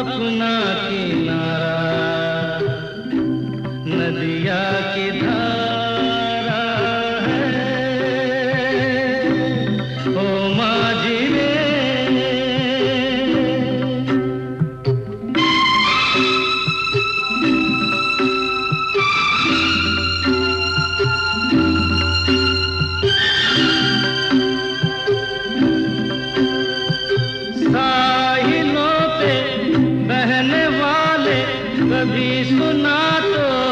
अपना कभी सुना तो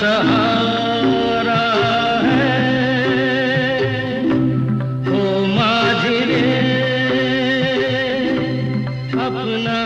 सहारा है। हो माझी अपना